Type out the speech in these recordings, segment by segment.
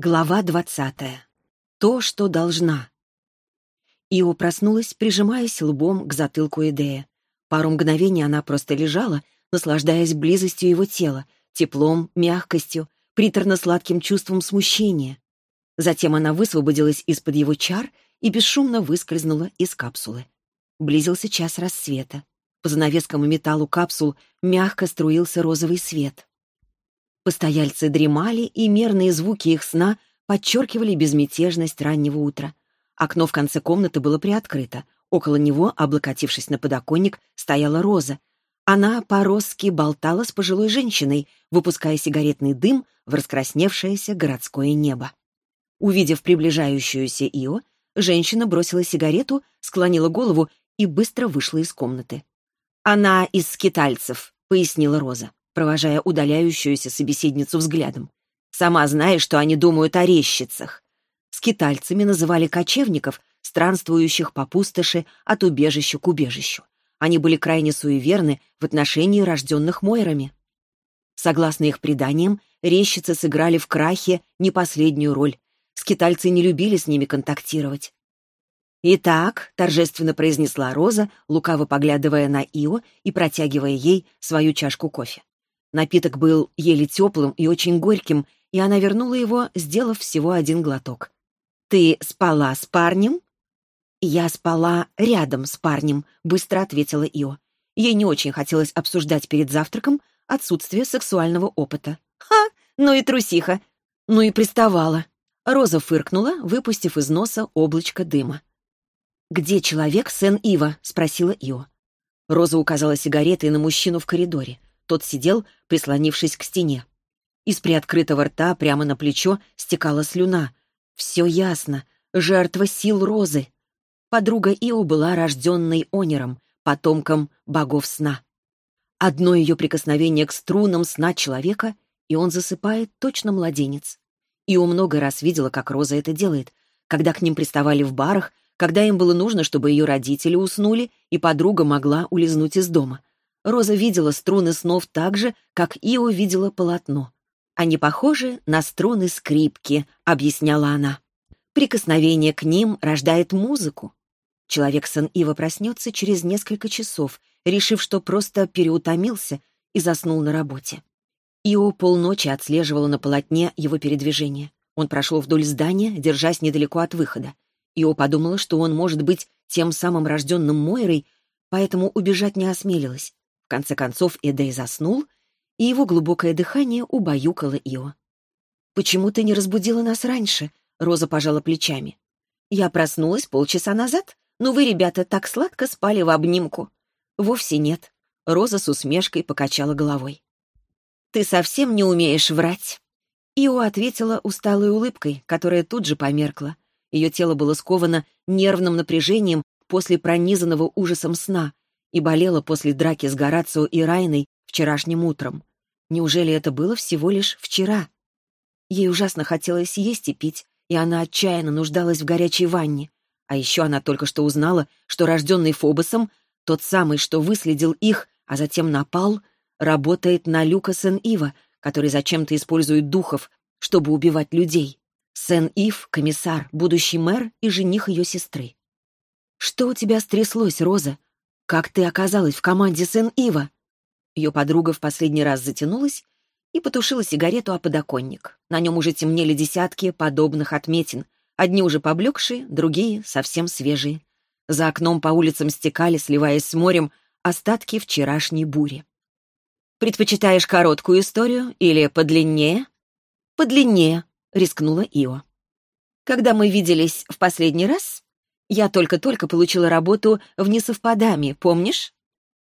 Глава двадцатая. То, что должна. Ио проснулась, прижимаясь лбом к затылку Эдея. Пару мгновений она просто лежала, наслаждаясь близостью его тела, теплом, мягкостью, приторно-сладким чувством смущения. Затем она высвободилась из-под его чар и бесшумно выскользнула из капсулы. Близился час рассвета. По занавескам и металлу капсул мягко струился розовый свет. Постояльцы дремали, и мерные звуки их сна подчеркивали безмятежность раннего утра. Окно в конце комнаты было приоткрыто. Около него, облокотившись на подоконник, стояла Роза. Она по-росски болтала с пожилой женщиной, выпуская сигаретный дым в раскрасневшееся городское небо. Увидев приближающуюся Ио, женщина бросила сигарету, склонила голову и быстро вышла из комнаты. «Она из скитальцев», — пояснила Роза провожая удаляющуюся собеседницу взглядом. «Сама знаешь, что они думают о резчицах». Скитальцами называли кочевников, странствующих по пустоши от убежища к убежищу. Они были крайне суеверны в отношении рожденных Мойрами. Согласно их преданиям, резчицы сыграли в крахе не последнюю роль. Скитальцы не любили с ними контактировать. «Итак», — торжественно произнесла Роза, лукаво поглядывая на Ио и протягивая ей свою чашку кофе. Напиток был еле теплым и очень горьким, и она вернула его, сделав всего один глоток. «Ты спала с парнем?» «Я спала рядом с парнем», — быстро ответила Ио. Ей не очень хотелось обсуждать перед завтраком отсутствие сексуального опыта. «Ха! Ну и трусиха!» «Ну и приставала!» Роза фыркнула, выпустив из носа облачко дыма. «Где человек Сен-Ива?» — спросила Ио. Роза указала сигаретой на мужчину в коридоре. Тот сидел, прислонившись к стене. Из приоткрытого рта прямо на плечо стекала слюна. Все ясно. Жертва сил Розы. Подруга Ио была рожденной Онером, потомком богов сна. Одно ее прикосновение к струнам сна человека, и он засыпает точно младенец. Ио много раз видела, как Роза это делает, когда к ним приставали в барах, когда им было нужно, чтобы ее родители уснули, и подруга могла улизнуть из дома. Роза видела струны снов так же, как Ио видела полотно. «Они похожи на струны скрипки», — объясняла она. «Прикосновение к ним рождает музыку». Человек Сан-Ива проснется через несколько часов, решив, что просто переутомился и заснул на работе. Ио полночи отслеживала на полотне его передвижение. Он прошел вдоль здания, держась недалеко от выхода. Ио подумала, что он может быть тем самым рожденным Мойрой, поэтому убежать не осмелилась. Конце концов Эдей заснул, и его глубокое дыхание убаюкало Ио. «Почему ты не разбудила нас раньше?» — Роза пожала плечами. «Я проснулась полчаса назад, но вы, ребята, так сладко спали в обнимку». «Вовсе нет». Роза с усмешкой покачала головой. «Ты совсем не умеешь врать». Ио ответила усталой улыбкой, которая тут же померкла. Ее тело было сковано нервным напряжением после пронизанного ужасом сна, и болела после драки с Горацио и Райной вчерашним утром. Неужели это было всего лишь вчера? Ей ужасно хотелось есть и пить, и она отчаянно нуждалась в горячей ванне. А еще она только что узнала, что рожденный Фобосом, тот самый, что выследил их, а затем напал, работает на Люка Сен-Ива, который зачем-то использует духов, чтобы убивать людей. Сен-Ив — комиссар, будущий мэр и жених ее сестры. «Что у тебя стряслось, Роза?» «Как ты оказалась в команде Сен-Ива?» Ее подруга в последний раз затянулась и потушила сигарету о подоконник. На нем уже темнели десятки подобных отметин. Одни уже поблекшие, другие совсем свежие. За окном по улицам стекали, сливаясь с морем, остатки вчерашней бури. «Предпочитаешь короткую историю или подлиннее?» «Подлиннее», — рискнула Ио. «Когда мы виделись в последний раз, я только-только получила работу в несовпадами, помнишь?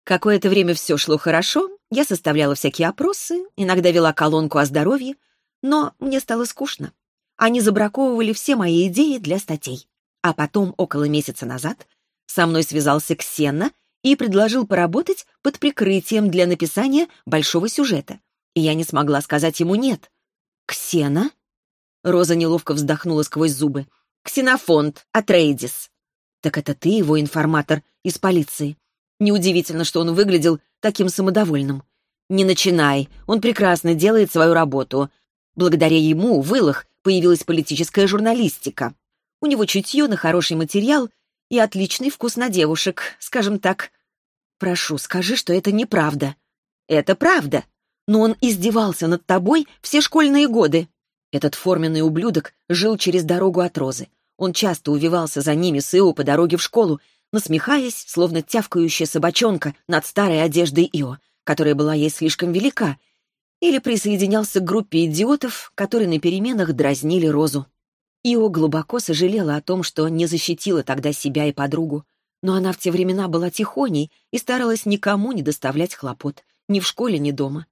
Какое-то время все шло хорошо, я составляла всякие опросы, иногда вела колонку о здоровье, но мне стало скучно. Они забраковывали все мои идеи для статей. А потом, около месяца назад, со мной связался Ксена и предложил поработать под прикрытием для написания большого сюжета. И я не смогла сказать ему «нет». «Ксена?» Роза неловко вздохнула сквозь зубы. «Ксенофонт, Атрейдис. Так это ты его информатор из полиции. Неудивительно, что он выглядел таким самодовольным. Не начинай, он прекрасно делает свою работу. Благодаря ему Вылах появилась политическая журналистика. У него чутье на хороший материал и отличный вкус на девушек, скажем так. Прошу, скажи, что это неправда. Это правда. Но он издевался над тобой все школьные годы. Этот форменный ублюдок жил через дорогу от Розы. Он часто увивался за ними с Ио по дороге в школу, насмехаясь, словно тявкающая собачонка над старой одеждой Ио, которая была ей слишком велика, или присоединялся к группе идиотов, которые на переменах дразнили Розу. Ио глубоко сожалела о том, что не защитила тогда себя и подругу, но она в те времена была тихоней и старалась никому не доставлять хлопот, ни в школе, ни дома.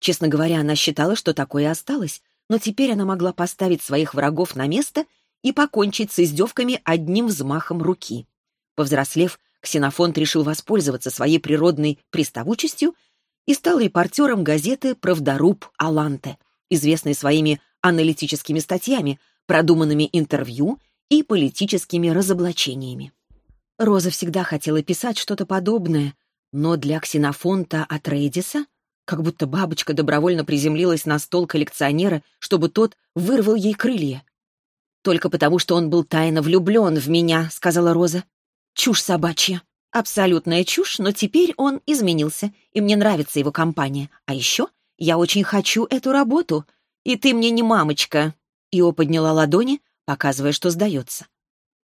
Честно говоря, она считала, что такое осталось, но теперь она могла поставить своих врагов на место и покончить с издевками одним взмахом руки. Повзрослев, Ксенофонт решил воспользоваться своей природной приставучестью и стал репортером газеты «Правдоруб Аланте», известной своими аналитическими статьями, продуманными интервью и политическими разоблачениями. Роза всегда хотела писать что-то подобное, но для Ксенофонта от Рейдиса как будто бабочка добровольно приземлилась на стол коллекционера, чтобы тот вырвал ей крылья. «Только потому, что он был тайно влюблен в меня», — сказала Роза. «Чушь собачья. Абсолютная чушь, но теперь он изменился, и мне нравится его компания. А еще я очень хочу эту работу. И ты мне не мамочка». Ио подняла ладони, показывая, что сдается.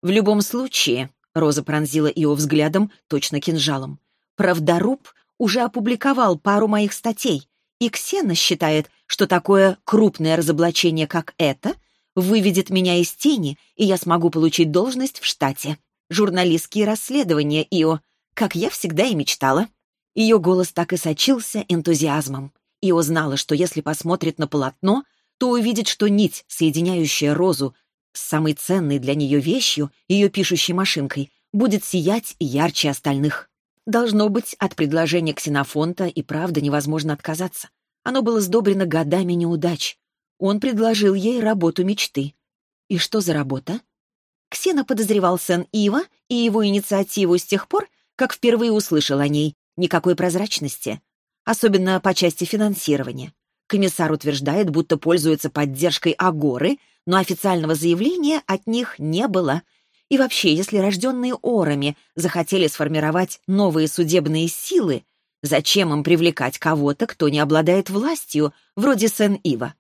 «В любом случае», — Роза пронзила Ио взглядом, точно кинжалом, «правдоруб уже опубликовал пару моих статей, и Ксена считает, что такое крупное разоблачение, как это, выведет меня из тени, и я смогу получить должность в штате. Журналистские расследования, Ио, как я всегда и мечтала. Ее голос так и сочился энтузиазмом. Ио знала, что если посмотрит на полотно, то увидит, что нить, соединяющая розу с самой ценной для нее вещью, ее пишущей машинкой, будет сиять ярче остальных. Должно быть, от предложения ксенофонта и правда невозможно отказаться. Оно было сдобрено годами неудач. Он предложил ей работу мечты. И что за работа? Ксена подозревал Сен-Ива и его инициативу с тех пор, как впервые услышал о ней, никакой прозрачности, особенно по части финансирования. Комиссар утверждает, будто пользуется поддержкой Агоры, но официального заявления от них не было — и вообще, если рожденные орами захотели сформировать новые судебные силы, зачем им привлекать кого-то, кто не обладает властью, вроде Сен-Ива?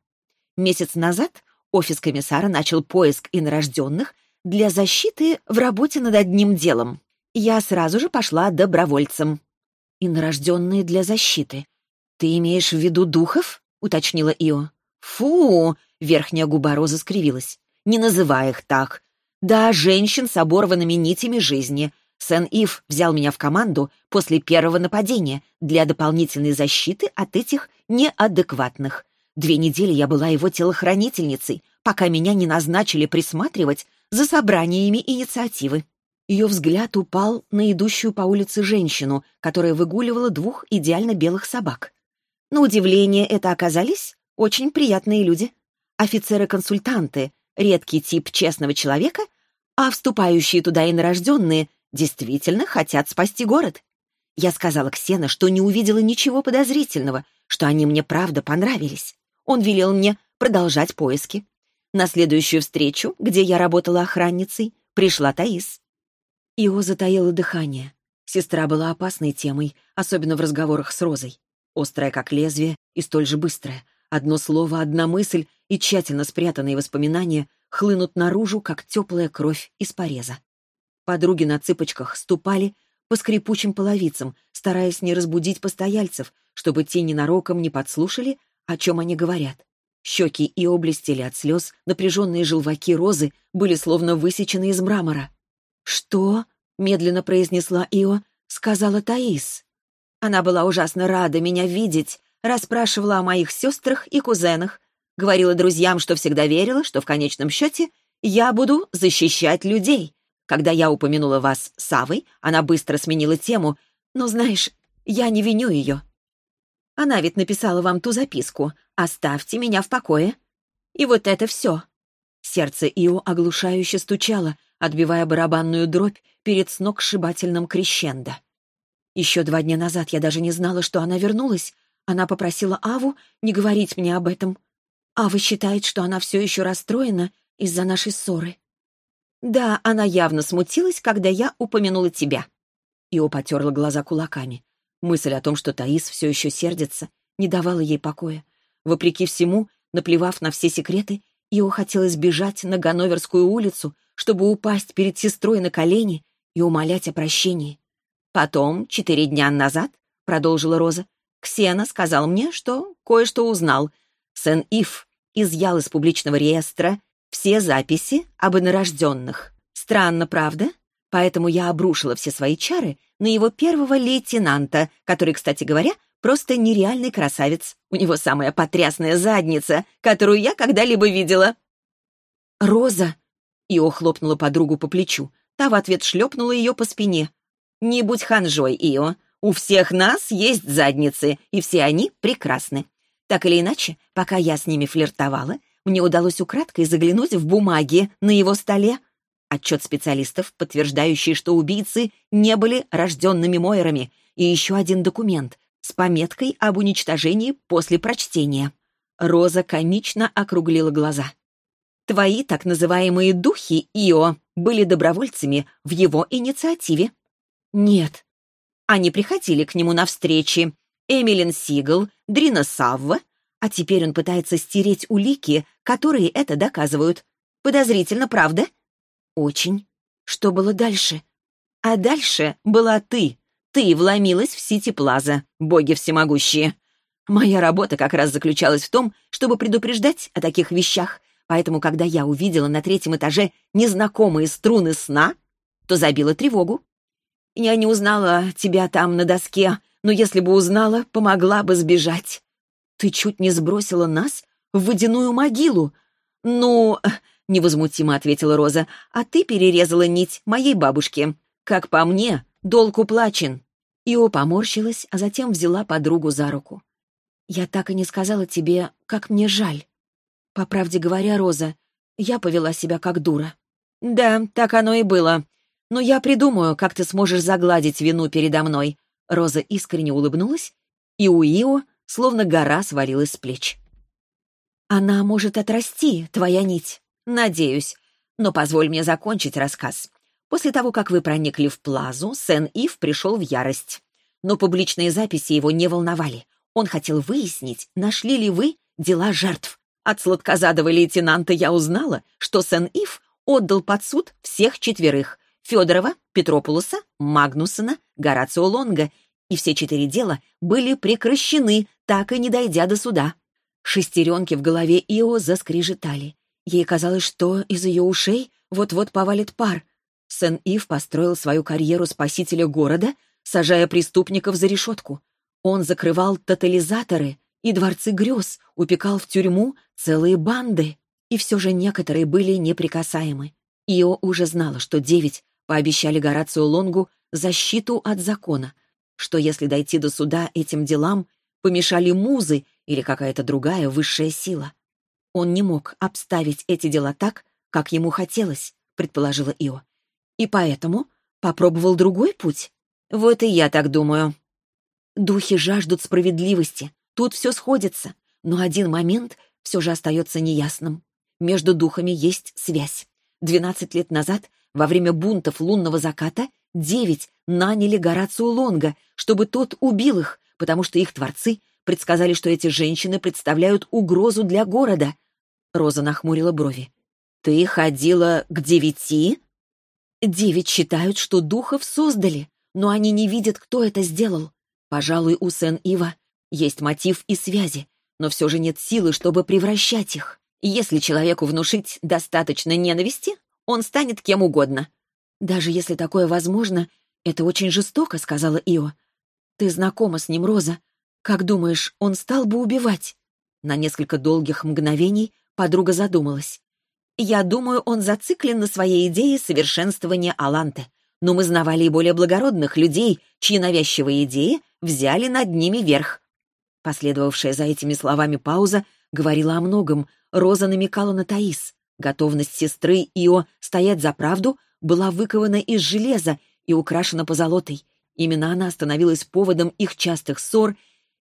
Месяц назад офис комиссара начал поиск инорожденных для защиты в работе над одним делом. Я сразу же пошла добровольцем. «Инорожденные для защиты. Ты имеешь в виду духов?» — уточнила Ио. «Фу!» — верхняя губа Розы скривилась. «Не называй их так. Да, женщин с оборванными нитями жизни. Сен-Ив взял меня в команду после первого нападения для дополнительной защиты от этих неадекватных. Две недели я была его телохранительницей, пока меня не назначили присматривать за собраниями инициативы. Ее взгляд упал на идущую по улице женщину, которая выгуливала двух идеально белых собак. На удивление, это оказались очень приятные люди. Офицеры-консультанты, редкий тип честного человека, а вступающие туда инорожденные действительно хотят спасти город. Я сказала Ксена, что не увидела ничего подозрительного, что они мне правда понравились. Он велел мне продолжать поиски. На следующую встречу, где я работала охранницей, пришла Таис. Ио затаила дыхание. Сестра была опасной темой, особенно в разговорах с Розой. Острая, как лезвие, и столь же быстрая. Одно слово, одна мысль, и тщательно спрятанные воспоминания хлынут наружу, как теплая кровь из пореза. Подруги на цыпочках ступали по скрипучим половицам, стараясь не разбудить постояльцев, чтобы те ненароком не подслушали, о чем они говорят. Щеки и облестели от слез, напряженные желваки розы были словно высечены из мрамора. «Что?» — медленно произнесла Ио, — сказала Таис. Она была ужасно рада меня видеть, расспрашивала о моих сестрах и кузенах, говорила друзьям, что всегда верила, что в конечном счете я буду защищать людей. Когда я упомянула вас с Савой, она быстро сменила тему, но, знаешь, я не виню ее. Она ведь написала вам ту записку «Оставьте меня в покое». И вот это все. Сердце Ио оглушающе стучало, отбивая барабанную дробь перед сногсшибательным крещендо. Еще два дня назад я даже не знала, что она вернулась, она попросила Аву не говорить мне об этом. «А вы считаете, что она все еще расстроена из-за нашей ссоры?» «Да, она явно смутилась, когда я упомянула тебя». Ио потерла глаза кулаками. Мысль о том, что Таис все еще сердится, не давала ей покоя. Вопреки всему, наплевав на все секреты, Ио хотелось бежать на Ганноверскую улицу, чтобы упасть перед сестрой на колени и умолять о прощении. «Потом, четыре дня назад», — продолжила Роза, «Ксена сказал мне, что кое-что узнал. Сен-Ив изъял из публичного реестра все записи об инорожденных. Странно, правда? Поэтому я обрушила все свои чары на его первого лейтенанта, который, кстати говоря, просто нереальный красавец. У него самая потрясная задница, которую я когда-либо видела. «Роза!» — Ио хлопнула подругу по плечу. Та в ответ шлепнула ее по спине. «Не будь ханжой, Ио. У всех нас есть задницы, и все они прекрасны. Так или иначе, пока я с ними флиртовала, мне удалось украдкой заглянуть в бумаги на его столе. Отчет специалистов, подтверждающий, что убийцы не были рожденными Мойерами, и еще один документ с пометкой об уничтожении после прочтения. Роза комично округлила глаза. «Твои так называемые духи, Ио, были добровольцами в его инициативе». «Нет». Они приходили к нему на встречи. Эмилин Сигл, Дрина Савва, а теперь он пытается стереть улики, которые это доказывают. Подозрительно, правда? Очень. Что было дальше? А дальше была ты. Ты вломилась в Сити Плаза, боги всемогущие. Моя работа как раз заключалась в том, чтобы предупреждать о таких вещах, поэтому, когда я увидела на третьем этаже незнакомые струны сна, то забила тревогу. Я не узнала тебя там на доске, но если бы узнала, помогла бы сбежать. Ты чуть не сбросила нас в водяную могилу. Ну, — невозмутимо ответила Роза, — а ты перерезала нить моей бабушке. Как по мне, долг уплачен. Ио поморщилась, а затем взяла подругу за руку. «Я так и не сказала тебе, как мне жаль. По правде говоря, Роза, я повела себя как дура». «Да, так оно и было. Но я придумаю, как ты сможешь загладить вину передо мной». Роза искренне улыбнулась, и у Ио словно гора свалилась с плеч. «Она может отрасти, твоя нить. Надеюсь. Но позволь мне закончить рассказ. После того, как вы проникли в плазу, Сен-Ив пришел в ярость. Но публичные записи его не волновали. Он хотел выяснить, нашли ли вы дела жертв. От сладкозадого лейтенанта я узнала, что Сен-Ив отдал под суд всех четверых — Федорова, Петропулуса, Магнусона, Горацио Лонга, и все четыре дела были прекращены, так и не дойдя до суда. Шестеренки в голове Ио заскрежетали. Ей казалось, что из ее ушей вот-вот повалит пар. Сен-Ив построил свою карьеру спасителя города, сажая преступников за решетку. Он закрывал тотализаторы и дворцы грез, упекал в тюрьму целые банды. И все же некоторые были неприкасаемы. Ио уже знала, что девять пообещали Горацио Лонгу защиту от закона, что если дойти до суда этим делам, помешали музы или какая-то другая высшая сила. Он не мог обставить эти дела так, как ему хотелось, предположила Ио. И поэтому попробовал другой путь. Вот и я так думаю. Духи жаждут справедливости, тут все сходится, но один момент все же остается неясным. Между духами есть связь. Двенадцать лет назад, во время бунтов лунного заката, девять наняли Горацио Лонга, чтобы тот убил их, потому что их творцы предсказали, что эти женщины представляют угрозу для города. Роза нахмурила брови. «Ты ходила к девяти?» «Девять считают, что духов создали, но они не видят, кто это сделал. Пожалуй, у Сен-Ива есть мотив и связи, но все же нет силы, чтобы превращать их. Если человеку внушить достаточно ненависти, он станет кем угодно. Даже если такое возможно, это очень жестоко, сказала Ио. Ты знакома с ним, Роза. «Как думаешь, он стал бы убивать?» На несколько долгих мгновений подруга задумалась. «Я думаю, он зациклен на своей идее совершенствования Аланте. Но мы знавали и более благородных людей, чьи навязчивые идеи взяли над ними верх». Последовавшая за этими словами пауза говорила о многом. Роза намекала на Таис. Готовность сестры Ио стоять за правду была выкована из железа и украшена позолотой. Именно она становилась поводом их частых ссор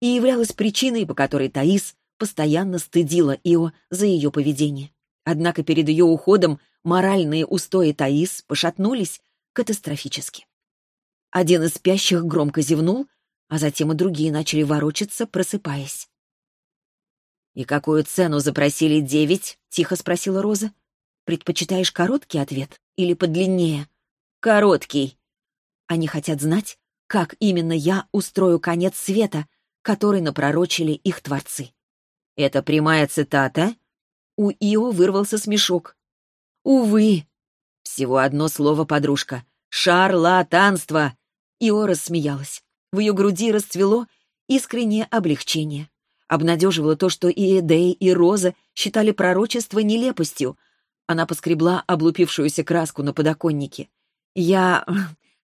и являлась причиной, по которой Таис постоянно стыдила Ио за ее поведение. Однако перед ее уходом моральные устои Таис пошатнулись катастрофически. Один из спящих громко зевнул, а затем и другие начали ворочаться, просыпаясь. «И какую цену запросили девять?» — тихо спросила Роза. «Предпочитаешь короткий ответ или подлиннее?» «Короткий». Они хотят знать, как именно я устрою конец света, который напророчили их творцы. Это прямая цитата? У Ио вырвался смешок. Увы. Всего одно слово, подружка. Шарлатанство. Ио рассмеялась. В ее груди расцвело искреннее облегчение. Обнадеживало то, что и Эдей, и Роза считали пророчество нелепостью. Она поскребла облупившуюся краску на подоконнике. «Я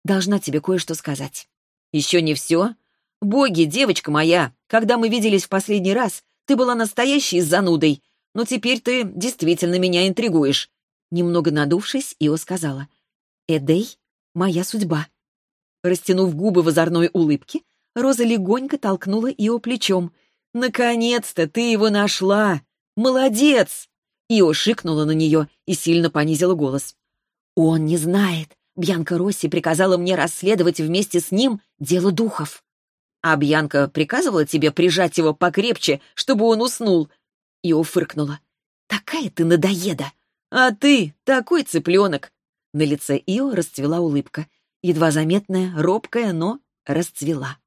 должна тебе кое-что сказать». «Еще не все?» «Боги, девочка моя, когда мы виделись в последний раз, ты была настоящей занудой, но теперь ты действительно меня интригуешь». Немного надувшись, Ио сказала. «Эдей — моя судьба». Растянув губы в озорной улыбке, Роза легонько толкнула Ио плечом. «Наконец-то ты его нашла! Молодец!» Ио шикнула на нее и сильно понизила голос. «Он не знает. Бьянка Росси приказала мне расследовать вместе с ним дело духов». «А Бьянка приказывала тебе прижать его покрепче, чтобы он уснул?» Ио фыркнула. «Такая ты надоеда! А ты такой цыпленок!» На лице Ио расцвела улыбка. Едва заметная, робкая, но расцвела.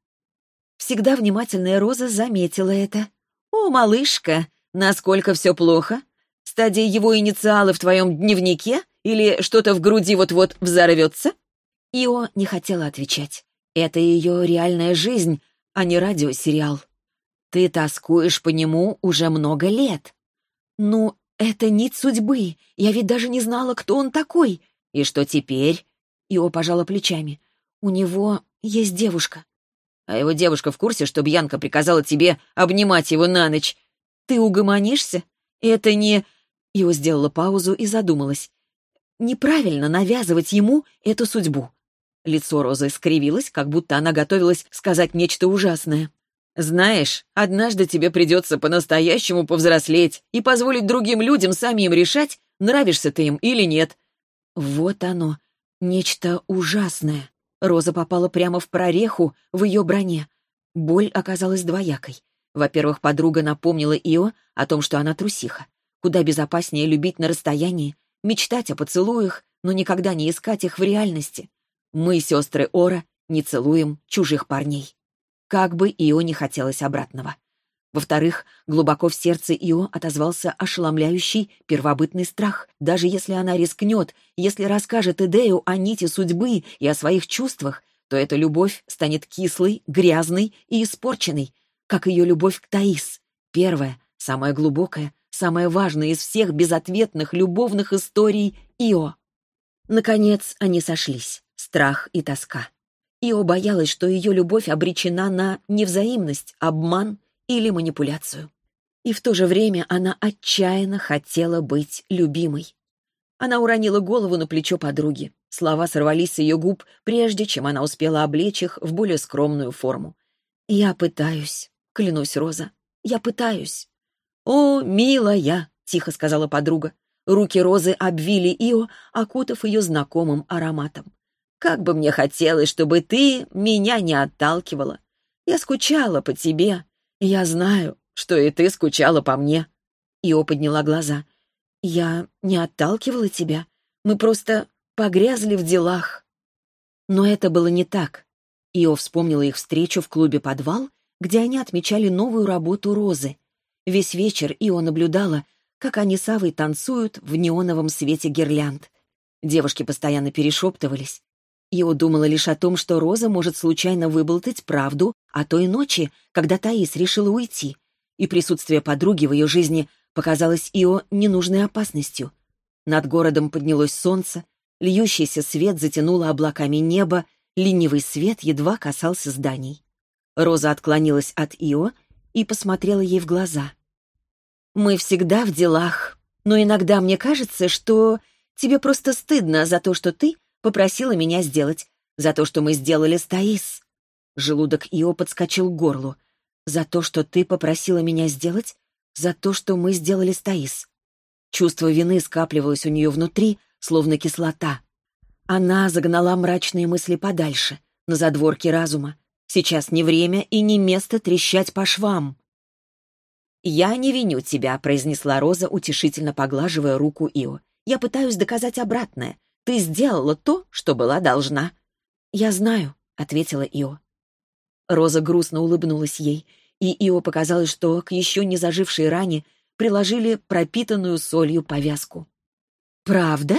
Всегда внимательная Роза заметила это. «О, малышка, насколько все плохо? Стадия его инициалы в твоем дневнике? Или что-то в груди вот-вот взорвется?» Ио не хотела отвечать. Это ее реальная жизнь, а не радиосериал. Ты тоскуешь по нему уже много лет. Ну, это нить судьбы. Я ведь даже не знала, кто он такой. И что теперь? Ио пожала плечами. У него есть девушка. А его девушка в курсе, что Бьянка приказала тебе обнимать его на ночь. Ты угомонишься? Это не... Ио сделала паузу и задумалась. Неправильно навязывать ему эту судьбу. Лицо Розы скривилось, как будто она готовилась сказать нечто ужасное. «Знаешь, однажды тебе придется по-настоящему повзрослеть и позволить другим людям самим решать, нравишься ты им или нет». Вот оно, нечто ужасное. Роза попала прямо в прореху в ее броне. Боль оказалась двоякой. Во-первых, подруга напомнила Ио о том, что она трусиха. Куда безопаснее любить на расстоянии, мечтать о поцелуях, но никогда не искать их в реальности. Мы, сестры Ора, не целуем чужих парней. Как бы Ио не хотелось обратного. Во-вторых, глубоко в сердце Ио отозвался ошеломляющий первобытный страх. Даже если она рискнет, если расскажет Идею о нити судьбы и о своих чувствах, то эта любовь станет кислой, грязной и испорченной, как ее любовь к Таис. Первая, самая глубокая, самая важная из всех безответных любовных историй Ио. Наконец они сошлись страх и тоска. Ио боялась, что ее любовь обречена на невзаимность, обман или манипуляцию. И в то же время она отчаянно хотела быть любимой. Она уронила голову на плечо подруги. Слова сорвались с ее губ, прежде чем она успела облечь их в более скромную форму. «Я пытаюсь», — клянусь, Роза. «Я пытаюсь». «О, милая», — тихо сказала подруга. Руки Розы обвили Ио, окутав ее знакомым ароматом. Как бы мне хотелось, чтобы ты меня не отталкивала. Я скучала по тебе. Я знаю, что и ты скучала по мне». Ио подняла глаза. «Я не отталкивала тебя. Мы просто погрязли в делах». Но это было не так. Ио вспомнила их встречу в клубе «Подвал», где они отмечали новую работу Розы. Весь вечер Ио наблюдала, как они с Авой танцуют в неоновом свете гирлянд. Девушки постоянно перешептывались. Ио думала лишь о том, что Роза может случайно выболтать правду о той ночи, когда Таис решила уйти, и присутствие подруги в ее жизни показалось Ио ненужной опасностью. Над городом поднялось солнце, льющийся свет затянуло облаками небо, ленивый свет едва касался зданий. Роза отклонилась от Ио и посмотрела ей в глаза. «Мы всегда в делах, но иногда мне кажется, что тебе просто стыдно за то, что ты попросила меня сделать. За то, что мы сделали с Таис. Желудок Ио подскочил к горлу. За то, что ты попросила меня сделать? за то, что мы сделали с Таис. Чувство вины скапливалось у нее внутри, словно кислота. Она загнала мрачные мысли подальше, на задворки разума. Сейчас не время и не место трещать по швам. «Я не виню тебя», — произнесла Роза, утешительно поглаживая руку Ио. «Я пытаюсь доказать обратное. Ты сделала то, что была должна». «Я знаю», — ответила Ио. Роза грустно улыбнулась ей, и Ио показалось, что к еще не зажившей ране приложили пропитанную солью повязку. «Правда?»